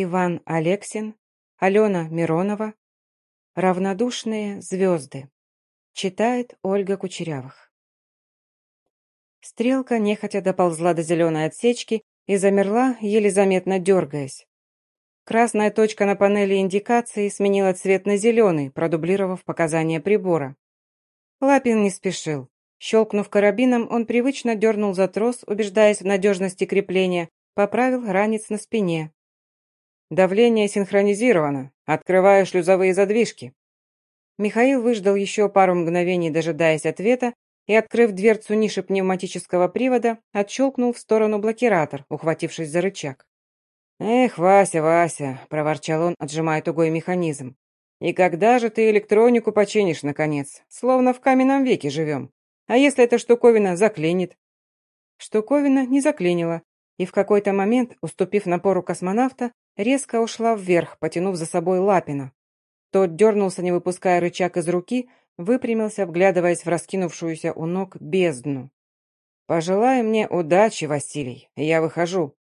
Иван Алексин, Алена Миронова. Равнодушные звезды. Читает Ольга Кучерявых. Стрелка нехотя доползла до зеленой отсечки и замерла, еле заметно дергаясь. Красная точка на панели индикации сменила цвет на зеленый, продублировав показания прибора. Лапин не спешил. Щелкнув карабином, он привычно дернул за трос, убеждаясь в надежности крепления, поправил ранец на спине. «Давление синхронизировано. Открываю шлюзовые задвижки». Михаил выждал еще пару мгновений, дожидаясь ответа, и, открыв дверцу ниши пневматического привода, отщелкнул в сторону блокиратор, ухватившись за рычаг. «Эх, Вася, Вася!» – проворчал он, отжимая тугой механизм. «И когда же ты электронику починишь, наконец? Словно в каменном веке живем. А если эта штуковина заклинит?» Штуковина не заклинила, и в какой-то момент, уступив напору космонавта, резко ушла вверх, потянув за собой Лапина. Тот дернулся, не выпуская рычаг из руки, выпрямился, вглядываясь в раскинувшуюся у ног бездну. «Пожелай мне удачи, Василий, я выхожу».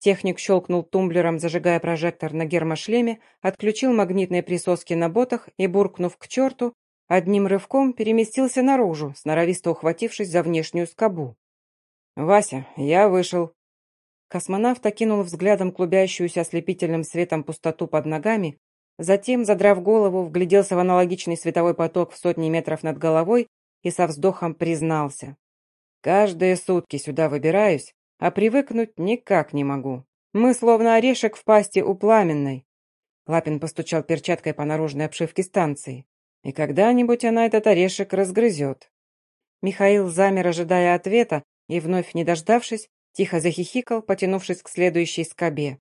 Техник щелкнул тумблером, зажигая прожектор на гермошлеме, отключил магнитные присоски на ботах и, буркнув к черту, одним рывком переместился наружу, сноровисто ухватившись за внешнюю скобу. «Вася, я вышел». Космонавт окинул взглядом клубящуюся ослепительным светом пустоту под ногами, затем, задрав голову, вгляделся в аналогичный световой поток в сотни метров над головой и со вздохом признался. «Каждые сутки сюда выбираюсь, а привыкнуть никак не могу. Мы словно орешек в пасти у пламенной». Лапин постучал перчаткой по наружной обшивке станции. «И когда-нибудь она этот орешек разгрызет». Михаил замер, ожидая ответа, и, вновь не дождавшись, тихо захихикал, потянувшись к следующей скобе.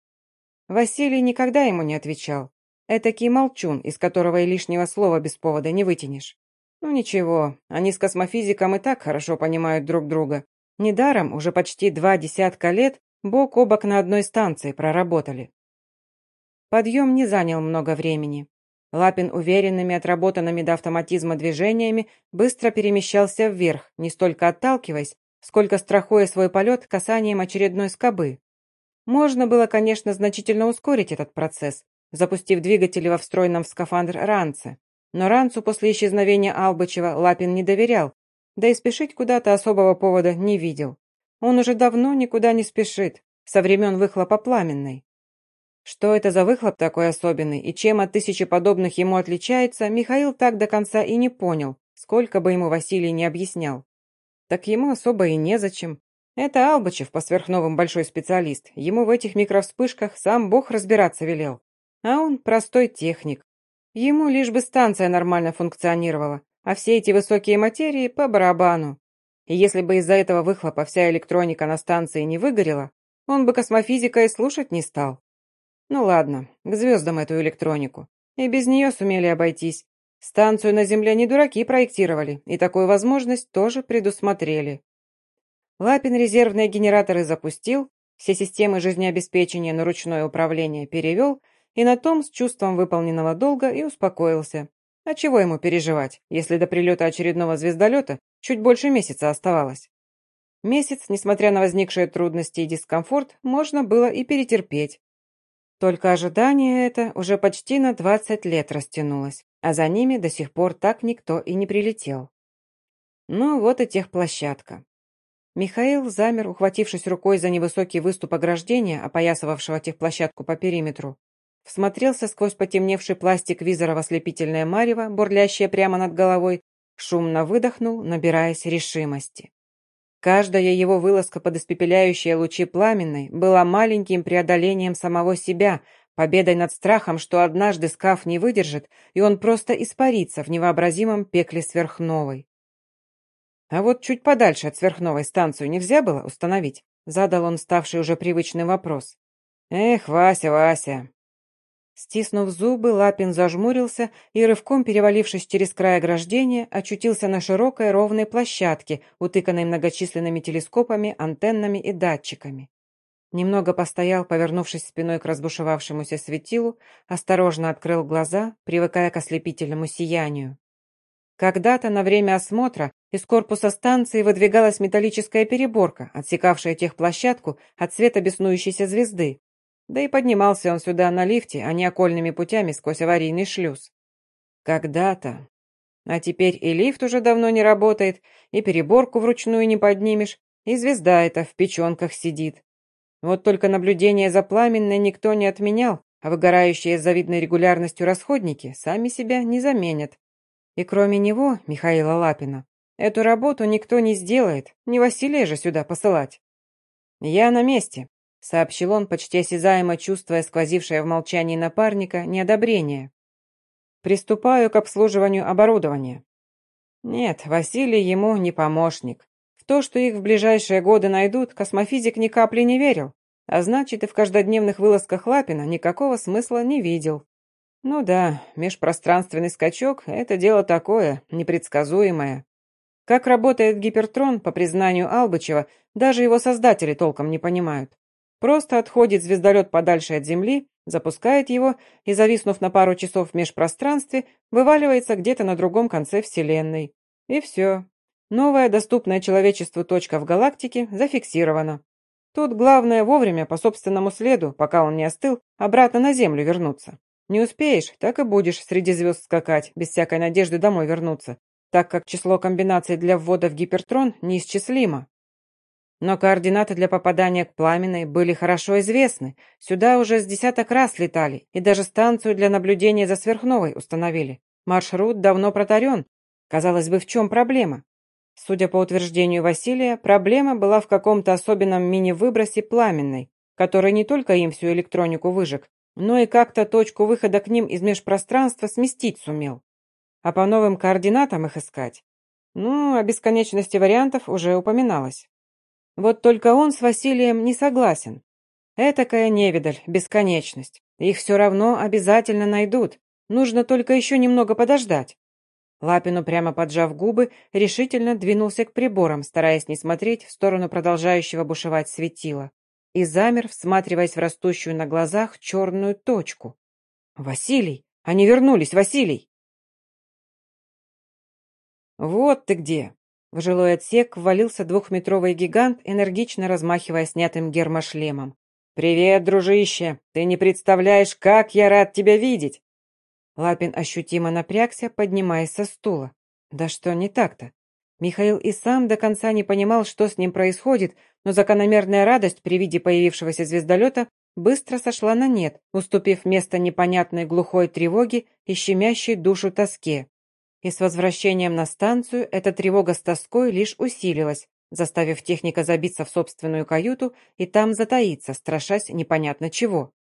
Василий никогда ему не отвечал. Этакий молчун, из которого и лишнего слова без повода не вытянешь. Ну ничего, они с космофизиком и так хорошо понимают друг друга. Недаром уже почти два десятка лет бок о бок на одной станции проработали. Подъем не занял много времени. Лапин уверенными, отработанными до автоматизма движениями быстро перемещался вверх, не столько отталкиваясь, сколько страхуя свой полет касанием очередной скобы. Можно было, конечно, значительно ускорить этот процесс, запустив двигатели во встроенном в скафандр ранце. Но ранцу после исчезновения Албычева Лапин не доверял, да и спешить куда-то особого повода не видел. Он уже давно никуда не спешит, со времен выхлопа пламенной. Что это за выхлоп такой особенный и чем от тысячи подобных ему отличается, Михаил так до конца и не понял, сколько бы ему Василий не объяснял. Так ему особо и незачем. Это Албачев по сверхновым большой специалист. Ему в этих микровспышках сам Бог разбираться велел. А он простой техник. Ему лишь бы станция нормально функционировала, а все эти высокие материи по барабану. И если бы из-за этого выхлопа вся электроника на станции не выгорела, он бы космофизика и слушать не стал. Ну ладно, к звездам эту электронику. И без нее сумели обойтись. Станцию на Земле не дураки проектировали, и такую возможность тоже предусмотрели. Лапин резервные генераторы запустил, все системы жизнеобеспечения на ручное управление перевел, и на том с чувством выполненного долга и успокоился. А чего ему переживать, если до прилета очередного звездолета чуть больше месяца оставалось? Месяц, несмотря на возникшие трудности и дискомфорт, можно было и перетерпеть. Только ожидание это уже почти на 20 лет растянулось, а за ними до сих пор так никто и не прилетел. Ну вот и техплощадка. Михаил замер, ухватившись рукой за невысокий выступ ограждения, опоясывавшего техплощадку по периметру. Всмотрелся сквозь потемневший пластик визора в ослепительное марево, бурлящее прямо над головой, шумно выдохнул, набираясь решимости. Каждая его вылазка под испепеляющие лучи пламенной была маленьким преодолением самого себя, победой над страхом, что однажды скаф не выдержит, и он просто испарится в невообразимом пекле сверхновой. А вот чуть подальше от сверхновой станцию нельзя было установить? Задал он ставший уже привычный вопрос. Эх, Вася, Вася, Стиснув зубы, Лапин зажмурился и, рывком перевалившись через край ограждения, очутился на широкой ровной площадке, утыканной многочисленными телескопами, антеннами и датчиками. Немного постоял, повернувшись спиной к разбушевавшемуся светилу, осторожно открыл глаза, привыкая к ослепительному сиянию. Когда-то на время осмотра из корпуса станции выдвигалась металлическая переборка, отсекавшая техплощадку от света беснующейся звезды. Да и поднимался он сюда на лифте, а не окольными путями сквозь аварийный шлюз. Когда-то. А теперь и лифт уже давно не работает, и переборку вручную не поднимешь, и звезда эта в печенках сидит. Вот только наблюдение за пламенной никто не отменял, а выгорающие с завидной регулярностью расходники сами себя не заменят. И кроме него, Михаила Лапина, эту работу никто не сделает, не Василия же сюда посылать. «Я на месте», — сообщил он, почти осязаемо чувствуя сквозившее в молчании напарника неодобрение. «Приступаю к обслуживанию оборудования». Нет, Василий ему не помощник. То, что их в ближайшие годы найдут, космофизик ни капли не верил, а значит и в каждодневных вылазках Лапина никакого смысла не видел. Ну да, межпространственный скачок — это дело такое, непредсказуемое. Как работает гипертрон, по признанию Албычева, даже его создатели толком не понимают. Просто отходит звездолет подальше от Земли, запускает его и, зависнув на пару часов в межпространстве, вываливается где-то на другом конце Вселенной. И все. Новая доступная человечеству точка в галактике зафиксирована. Тут главное вовремя, по собственному следу, пока он не остыл, обратно на Землю вернуться. Не успеешь, так и будешь среди звезд скакать, без всякой надежды домой вернуться, так как число комбинаций для ввода в гипертрон неисчислимо. Но координаты для попадания к пламенной были хорошо известны. Сюда уже с десяток раз летали, и даже станцию для наблюдения за сверхновой установили. Маршрут давно протарен. Казалось бы, в чем проблема? Судя по утверждению Василия, проблема была в каком-то особенном мини-выбросе пламенной, который не только им всю электронику выжег, но и как-то точку выхода к ним из межпространства сместить сумел. А по новым координатам их искать? Ну, о бесконечности вариантов уже упоминалось. Вот только он с Василием не согласен. Этакая невидаль, бесконечность. Их все равно обязательно найдут. Нужно только еще немного подождать. Лапину, прямо поджав губы, решительно двинулся к приборам, стараясь не смотреть в сторону продолжающего бушевать светила и замер, всматриваясь в растущую на глазах черную точку. «Василий! Они вернулись, Василий!» «Вот ты где!» В жилой отсек ввалился двухметровый гигант, энергично размахивая снятым гермошлемом. «Привет, дружище! Ты не представляешь, как я рад тебя видеть!» Лапин ощутимо напрягся, поднимаясь со стула. «Да что не так-то? Михаил и сам до конца не понимал, что с ним происходит, но закономерная радость при виде появившегося звездолета быстро сошла на нет, уступив место непонятной глухой тревоге и щемящей душу тоске. И с возвращением на станцию эта тревога с тоской лишь усилилась, заставив техника забиться в собственную каюту и там затаиться, страшась непонятно чего.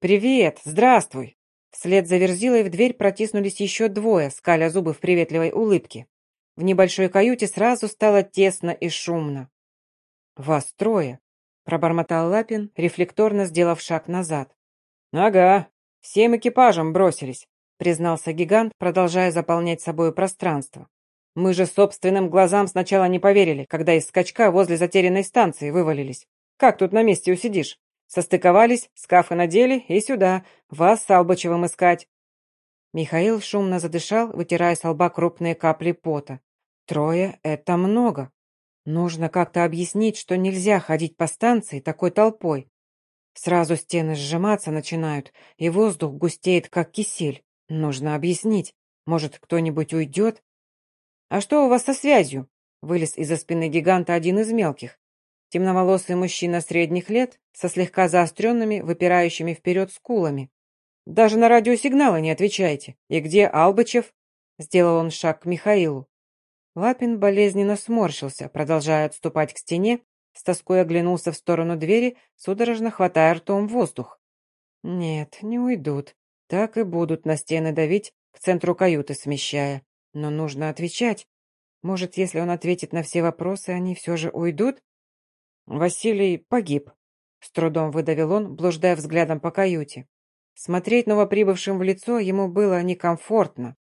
«Привет! Здравствуй!» Вслед за Верзилой в дверь протиснулись еще двое, скаля зубы в приветливой улыбке. В небольшой каюте сразу стало тесно и шумно. «Вас трое», — пробормотал Лапин, рефлекторно сделав шаг назад. «Ага, всем экипажем бросились», — признался гигант, продолжая заполнять собой пространство. «Мы же собственным глазам сначала не поверили, когда из скачка возле затерянной станции вывалились. Как тут на месте усидишь? Состыковались, скафы надели и сюда, вас с Албачевым искать». Михаил шумно задышал, вытирая с лба крупные капли пота. Трое — это много. Нужно как-то объяснить, что нельзя ходить по станции такой толпой. Сразу стены сжиматься начинают, и воздух густеет, как кисель. Нужно объяснить. Может, кто-нибудь уйдет? «А что у вас со связью?» Вылез из-за спины гиганта один из мелких. Темноволосый мужчина средних лет, со слегка заостренными, выпирающими вперед скулами. «Даже на радиосигналы не отвечаете. И где Албычев?» Сделал он шаг к Михаилу. Лапин болезненно сморщился, продолжая отступать к стене, с тоской оглянулся в сторону двери, судорожно хватая ртом воздух. «Нет, не уйдут. Так и будут на стены давить, к центру каюты смещая. Но нужно отвечать. Может, если он ответит на все вопросы, они все же уйдут?» «Василий погиб», — с трудом выдавил он, блуждая взглядом по каюте. Смотреть новоприбывшим в лицо ему было некомфортно.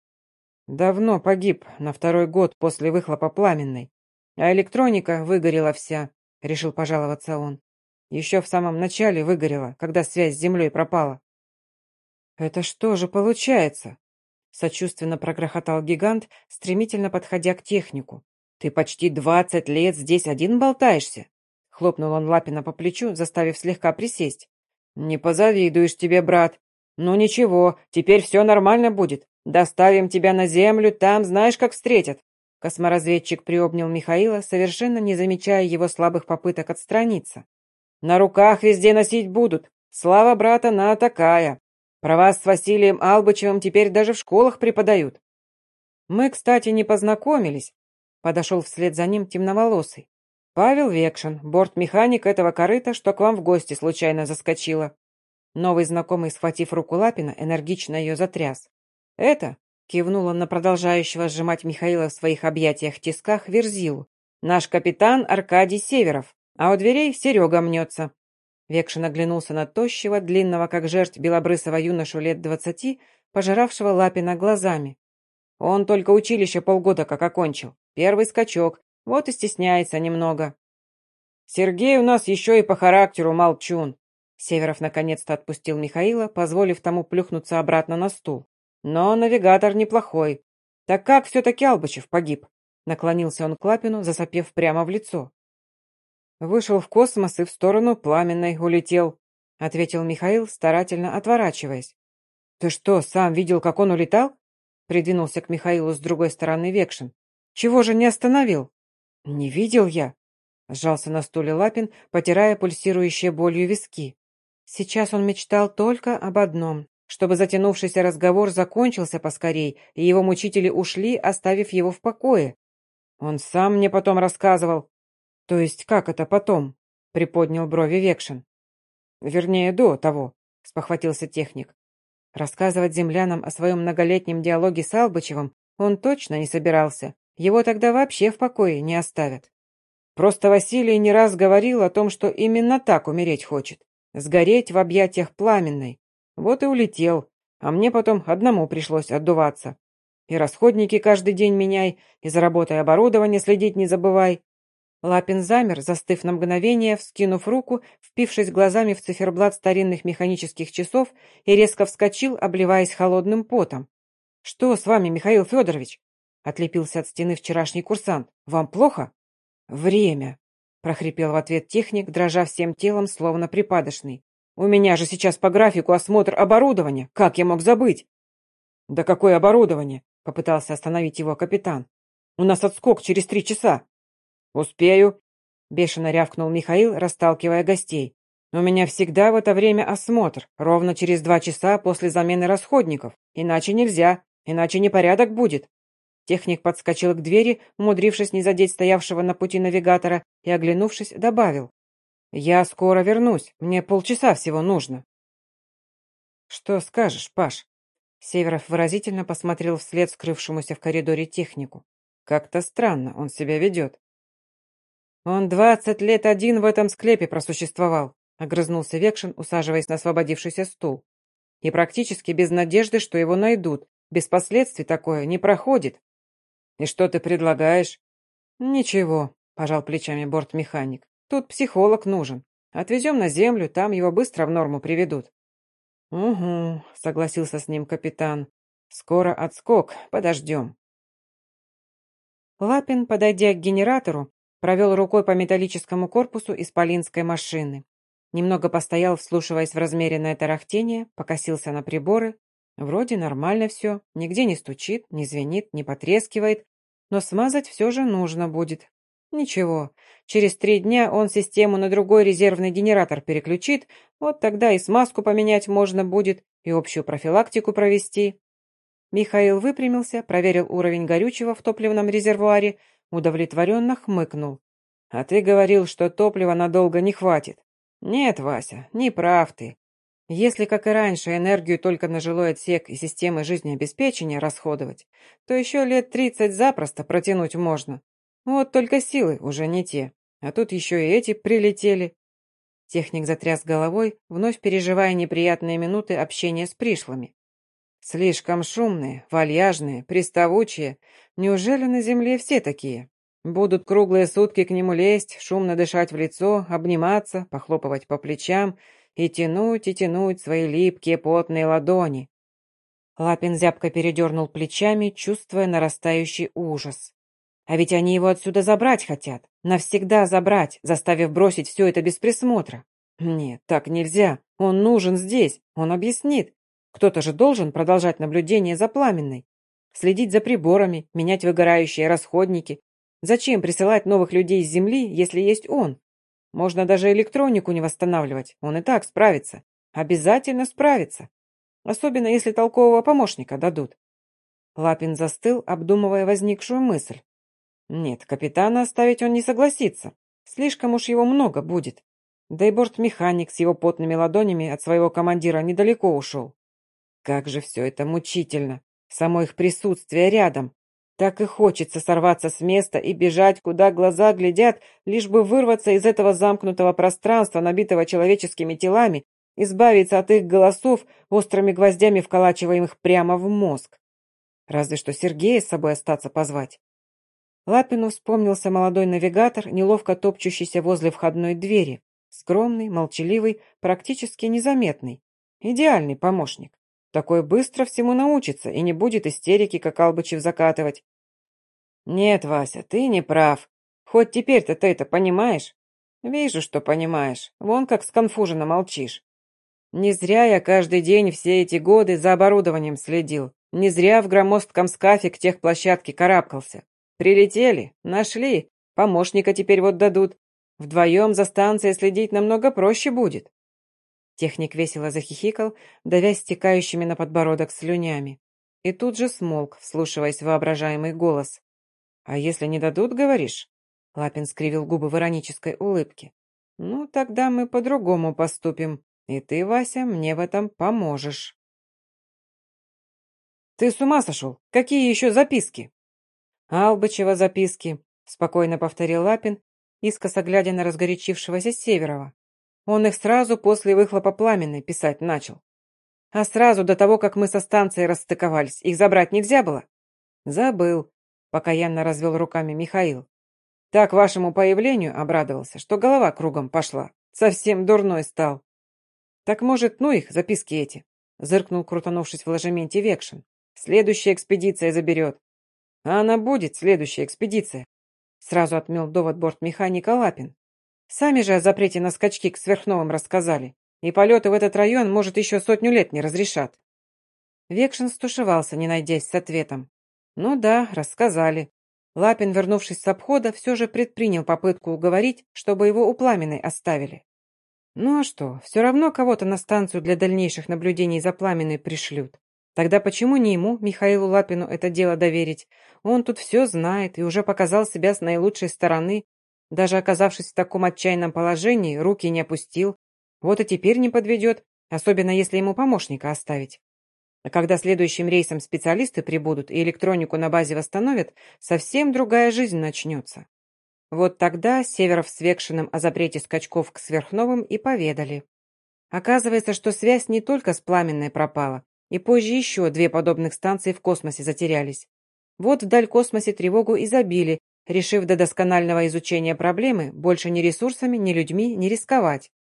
Давно погиб, на второй год после выхлопа пламенной. А электроника выгорела вся, решил пожаловаться он. Еще в самом начале выгорела, когда связь с землей пропала. «Это что же получается?» Сочувственно прогрохотал гигант, стремительно подходя к технику. «Ты почти двадцать лет здесь один болтаешься?» Хлопнул он Лапина по плечу, заставив слегка присесть. «Не позавидуешь тебе, брат. Ну ничего, теперь все нормально будет. Доставим тебя на землю, там знаешь, как встретят». Косморазведчик приобнял Михаила, совершенно не замечая его слабых попыток отстраниться. «На руках везде носить будут. Слава брата на такая. Про вас с Василием Албычевым теперь даже в школах преподают». «Мы, кстати, не познакомились», — подошел вслед за ним темноволосый. «Павел Векшин, бортмеханик этого корыта, что к вам в гости случайно заскочила». Новый знакомый, схватив руку Лапина, энергично ее затряс. «Это Кивнула на продолжающего сжимать Михаила в своих объятиях-тисках Верзилу. «Наш капитан Аркадий Северов, а у дверей Серега мнется». Векшин оглянулся на тощего, длинного, как жертв белобрысого юношу лет двадцати, пожиравшего Лапина глазами. Он только училище полгода как окончил. Первый скачок, вот и стесняется немного. Сергей у нас еще и по характеру молчун. Северов наконец-то отпустил Михаила, позволив тому плюхнуться обратно на стул. Но навигатор неплохой. Так как все-таки Албачев погиб? Наклонился он к Лапину, засопев прямо в лицо. Вышел в космос и в сторону пламенной улетел, ответил Михаил, старательно отворачиваясь. Ты что, сам видел, как он улетал? Придвинулся к Михаилу с другой стороны Векшин. Чего же не остановил? Не видел я. Сжался на стуле Лапин, потирая пульсирующие болью виски. Сейчас он мечтал только об одном чтобы затянувшийся разговор закончился поскорей, и его мучители ушли, оставив его в покое. Он сам мне потом рассказывал. То есть как это потом? Приподнял брови Векшин. Вернее, до того, спохватился техник. Рассказывать землянам о своем многолетнем диалоге с Албычевым он точно не собирался. Его тогда вообще в покое не оставят. Просто Василий не раз говорил о том, что именно так умереть хочет. Сгореть в объятиях пламенной. Вот и улетел, а мне потом одному пришлось отдуваться. И расходники каждый день меняй, и за работой оборудования следить не забывай. Лапин замер, застыв на мгновение, вскинув руку, впившись глазами в циферблат старинных механических часов и резко вскочил, обливаясь холодным потом. «Что с вами, Михаил Федорович?» Отлепился от стены вчерашний курсант. «Вам плохо?» «Время!» прохрипел в ответ техник, дрожа всем телом, словно припадочный. У меня же сейчас по графику осмотр оборудования. Как я мог забыть? Да какое оборудование? Попытался остановить его капитан. У нас отскок через три часа. Успею. Бешено рявкнул Михаил, расталкивая гостей. У меня всегда в это время осмотр, ровно через два часа после замены расходников. Иначе нельзя, иначе непорядок будет. Техник подскочил к двери, умудрившись не задеть стоявшего на пути навигатора, и, оглянувшись, добавил. «Я скоро вернусь. Мне полчаса всего нужно». «Что скажешь, Паш?» Северов выразительно посмотрел вслед скрывшемуся в коридоре технику. «Как-то странно он себя ведет». «Он двадцать лет один в этом склепе просуществовал», огрызнулся Векшин, усаживаясь на освободившийся стул. «И практически без надежды, что его найдут. Без последствий такое не проходит». «И что ты предлагаешь?» «Ничего», — пожал плечами бортмеханик. Тут психолог нужен. Отвезем на землю, там его быстро в норму приведут». «Угу», — согласился с ним капитан. «Скоро отскок, подождем». Лапин, подойдя к генератору, провел рукой по металлическому корпусу исполинской машины. Немного постоял, вслушиваясь в размеренное тарахтение, покосился на приборы. Вроде нормально все, нигде не стучит, не звенит, не потрескивает, но смазать все же нужно будет. Ничего, через три дня он систему на другой резервный генератор переключит, вот тогда и смазку поменять можно будет, и общую профилактику провести. Михаил выпрямился, проверил уровень горючего в топливном резервуаре, удовлетворенно хмыкнул. «А ты говорил, что топлива надолго не хватит». «Нет, Вася, не прав ты. Если, как и раньше, энергию только на жилой отсек и системы жизнеобеспечения расходовать, то еще лет тридцать запросто протянуть можно. Вот только силы уже не те. А тут еще и эти прилетели. Техник затряс головой, вновь переживая неприятные минуты общения с пришлыми. Слишком шумные, вальяжные, приставучие. Неужели на земле все такие? Будут круглые сутки к нему лезть, шумно дышать в лицо, обниматься, похлопывать по плечам и тянуть и тянуть свои липкие потные ладони. Лапин зябко передернул плечами, чувствуя нарастающий ужас. А ведь они его отсюда забрать хотят. Навсегда забрать, заставив бросить все это без присмотра. Нет, так нельзя. Он нужен здесь. Он объяснит. Кто-то же должен продолжать наблюдение за пламенной. Следить за приборами, менять выгорающие расходники. Зачем присылать новых людей с Земли, если есть он? Можно даже электронику не восстанавливать. Он и так справится. Обязательно справится. Особенно, если толкового помощника дадут. Лапин застыл, обдумывая возникшую мысль. Нет, капитана оставить он не согласится. Слишком уж его много будет. Да и бортмеханик с его потными ладонями от своего командира недалеко ушел. Как же все это мучительно. Само их присутствие рядом. Так и хочется сорваться с места и бежать, куда глаза глядят, лишь бы вырваться из этого замкнутого пространства, набитого человеческими телами, избавиться от их голосов, острыми гвоздями вколачиваемых прямо в мозг. Разве что Сергея с собой остаться позвать. Лапину вспомнился молодой навигатор, неловко топчущийся возле входной двери. Скромный, молчаливый, практически незаметный. Идеальный помощник. Такой быстро всему научится и не будет истерики, как Албычев, закатывать. Нет, Вася, ты не прав. Хоть теперь-то ты это понимаешь? Вижу, что понимаешь. Вон как сконфуженно молчишь. Не зря я каждый день все эти годы за оборудованием следил. Не зря в громоздком скафе к техплощадке карабкался. Прилетели, нашли, помощника теперь вот дадут. Вдвоем за станцией следить намного проще будет. Техник весело захихикал, давясь стекающими на подбородок слюнями. И тут же смолк, вслушиваясь в воображаемый голос. «А если не дадут, говоришь?» Лапин скривил губы в иронической улыбке. «Ну, тогда мы по-другому поступим. И ты, Вася, мне в этом поможешь. Ты с ума сошел? Какие еще записки? Албычева записки, спокойно повторил Лапин, искоса глядя на разгорячившегося Северова. Он их сразу после выхлопа пламенной писать начал. А сразу до того, как мы со станцией расстыковались, их забрать нельзя было? Забыл, покаянно развел руками Михаил. Так вашему появлению обрадовался, что голова кругом пошла. Совсем дурной стал. «Так, может, ну их, записки эти?» — зыркнул, крутанувшись в ложементе Векшин. «Следующая экспедиция заберет». «А она будет, следующая экспедиция», — сразу отмел довод бортмеханика Лапин. «Сами же о запрете на скачки к сверхновым рассказали, и полеты в этот район, может, еще сотню лет не разрешат». Векшин стушевался, не найдясь с ответом. «Ну да, рассказали». Лапин, вернувшись с обхода, все же предпринял попытку уговорить, чтобы его у пламенной оставили. Ну а что, все равно кого-то на станцию для дальнейших наблюдений за пламенной пришлют. Тогда почему не ему, Михаилу Лапину, это дело доверить? Он тут все знает и уже показал себя с наилучшей стороны. Даже оказавшись в таком отчаянном положении, руки не опустил. Вот и теперь не подведет, особенно если ему помощника оставить. А когда следующим рейсом специалисты прибудут и электронику на базе восстановят, совсем другая жизнь начнется. Вот тогда Северов с Векшиным о запрете скачков к сверхновым и поведали. Оказывается, что связь не только с Пламенной пропала, и позже еще две подобных станции в космосе затерялись. Вот вдаль космосе тревогу и забили, решив до досконального изучения проблемы больше ни ресурсами, ни людьми не рисковать.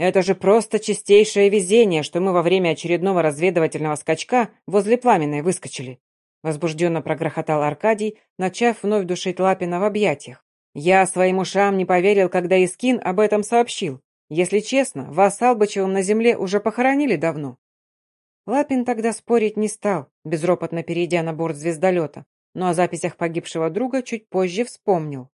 Это же просто чистейшее везение, что мы во время очередного разведывательного скачка возле Пламенной выскочили. Возбужденно прогрохотал Аркадий, начав вновь душить Лапина в объятиях. «Я своим ушам не поверил, когда Искин об этом сообщил. Если честно, вас с Албачевым на земле уже похоронили давно». Лапин тогда спорить не стал, безропотно перейдя на борт звездолета, но о записях погибшего друга чуть позже вспомнил.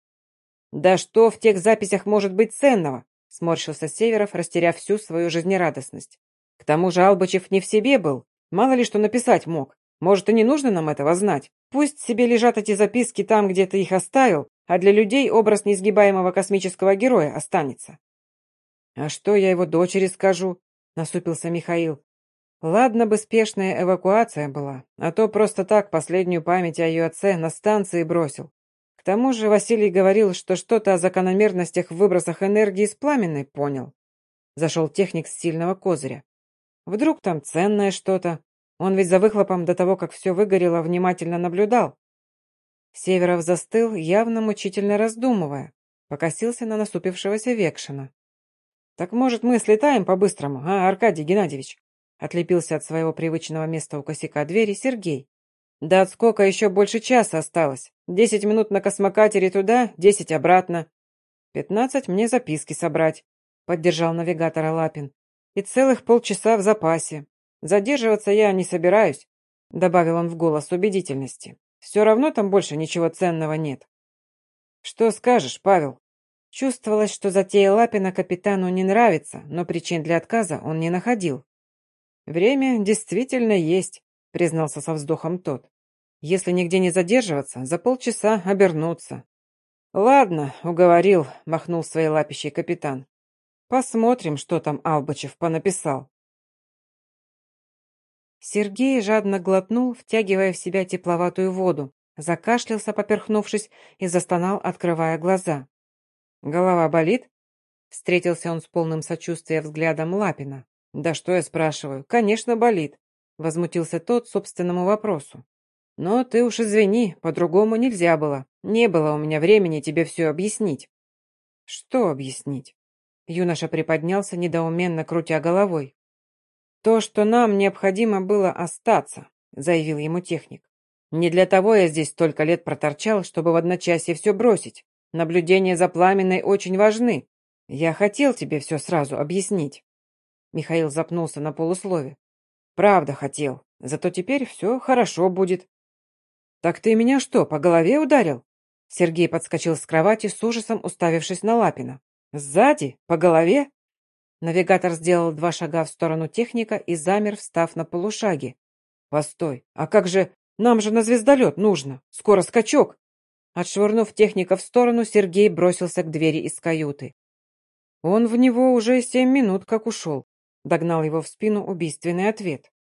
«Да что в тех записях может быть ценного?» — сморщился Северов, растеряв всю свою жизнерадостность. «К тому же Албачев не в себе был, мало ли что написать мог. Может, и не нужно нам этого знать? Пусть себе лежат эти записки там, где ты их оставил, а для людей образ несгибаемого космического героя останется. «А что я его дочери скажу?» — насупился Михаил. «Ладно бы спешная эвакуация была, а то просто так последнюю память о ее отце на станции бросил. Тому же Василий говорил, что что-то о закономерностях в выбросах энергии с пламенной понял. Зашел техник с сильного козыря. Вдруг там ценное что-то, он ведь за выхлопом до того, как все выгорело, внимательно наблюдал. Северов застыл, явно мучительно раздумывая. Покосился на наступившегося Векшина. «Так, может, мы слетаем по-быстрому, а, Аркадий Геннадьевич?» Отлепился от своего привычного места у косяка двери Сергей. «До отскока еще больше часа осталось. Десять минут на космокатере туда, десять обратно. Пятнадцать мне записки собрать. — поддержал навигатора Лапин. «И целых полчаса в запасе. Задерживаться я не собираюсь», — добавил он в голос убедительности. «Все равно там больше ничего ценного нет». «Что скажешь, Павел?» Чувствовалось, что затея Лапина капитану не нравится, но причин для отказа он не находил. «Время действительно есть», — признался со вздохом тот. «Если нигде не задерживаться, за полчаса обернуться». «Ладно, уговорил», — махнул своей лапищей капитан. «Посмотрим, что там Албачев понаписал». Сергей жадно глотнул, втягивая в себя тепловатую воду, закашлялся, поперхнувшись, и застонал, открывая глаза. «Голова болит?» Встретился он с полным сочувствия взглядом Лапина. «Да что я спрашиваю? Конечно, болит!» Возмутился тот собственному вопросу. «Но ты уж извини, по-другому нельзя было. Не было у меня времени тебе все объяснить». «Что объяснить?» Юноша приподнялся, недоуменно крутя головой. «То, что нам необходимо было остаться», — заявил ему техник. «Не для того я здесь столько лет проторчал, чтобы в одночасье все бросить. Наблюдения за пламенной очень важны. Я хотел тебе все сразу объяснить». Михаил запнулся на полуслове. «Правда хотел. Зато теперь все хорошо будет». «Так ты меня что, по голове ударил?» Сергей подскочил с кровати с ужасом, уставившись на Лапина. «Сзади? По голове?» Навигатор сделал два шага в сторону техника и замер, встав на полушаге. «Постой, а как же... Нам же на звездолет нужно! Скоро скачок!» Отшвырнув техника в сторону, Сергей бросился к двери из каюты. Он в него уже семь минут как ушел. Догнал его в спину убийственный ответ.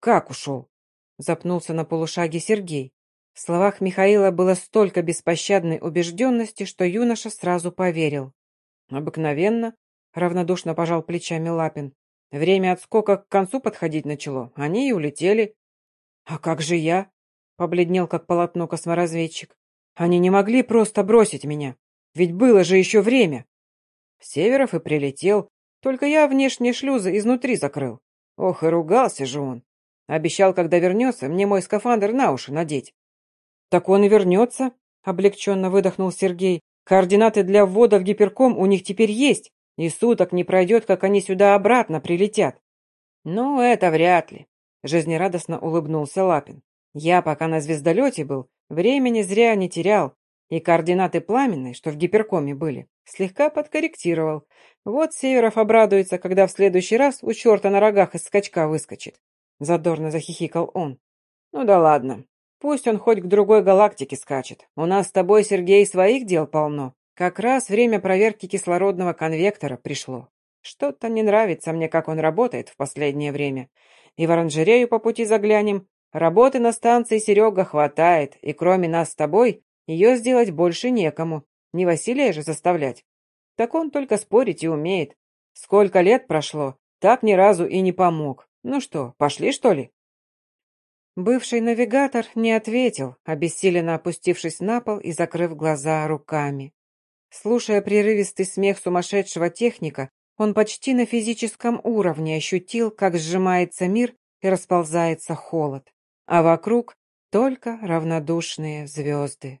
«Как ушел?» Запнулся на полушаге Сергей. В словах Михаила было столько беспощадной убежденности, что юноша сразу поверил. «Обыкновенно», — равнодушно пожал плечами Лапин. «Время отскока к концу подходить начало. Они и улетели». «А как же я?» — побледнел, как полотно косморазведчик. «Они не могли просто бросить меня. Ведь было же еще время». Северов и прилетел, только я внешние шлюзы изнутри закрыл. Ох, и ругался же он. Обещал, когда вернется, мне мой скафандр на уши надеть. «Так он и вернется», — облегченно выдохнул Сергей. Координаты для ввода в гиперком у них теперь есть, и суток не пройдет, как они сюда обратно прилетят. Ну, это вряд ли, жизнерадостно улыбнулся Лапин. Я, пока на звездолете был, времени зря не терял, и координаты пламенной, что в гиперкоме были, слегка подкорректировал. Вот Северов обрадуется, когда в следующий раз у черта на рогах из скачка выскочит. Задорно захихикал он. Ну да ладно, Пусть он хоть к другой галактике скачет. У нас с тобой, Сергей, своих дел полно. Как раз время проверки кислородного конвектора пришло. Что-то не нравится мне, как он работает в последнее время. И в оранжерею по пути заглянем. Работы на станции, Серега, хватает, и кроме нас с тобой, ее сделать больше некому. Не Василия же заставлять. Так он только спорить и умеет. Сколько лет прошло, так ни разу и не помог. Ну что, пошли, что ли? Бывший навигатор не ответил, обессиленно опустившись на пол и закрыв глаза руками. Слушая прерывистый смех сумасшедшего техника, он почти на физическом уровне ощутил, как сжимается мир и расползается холод, а вокруг только равнодушные звезды.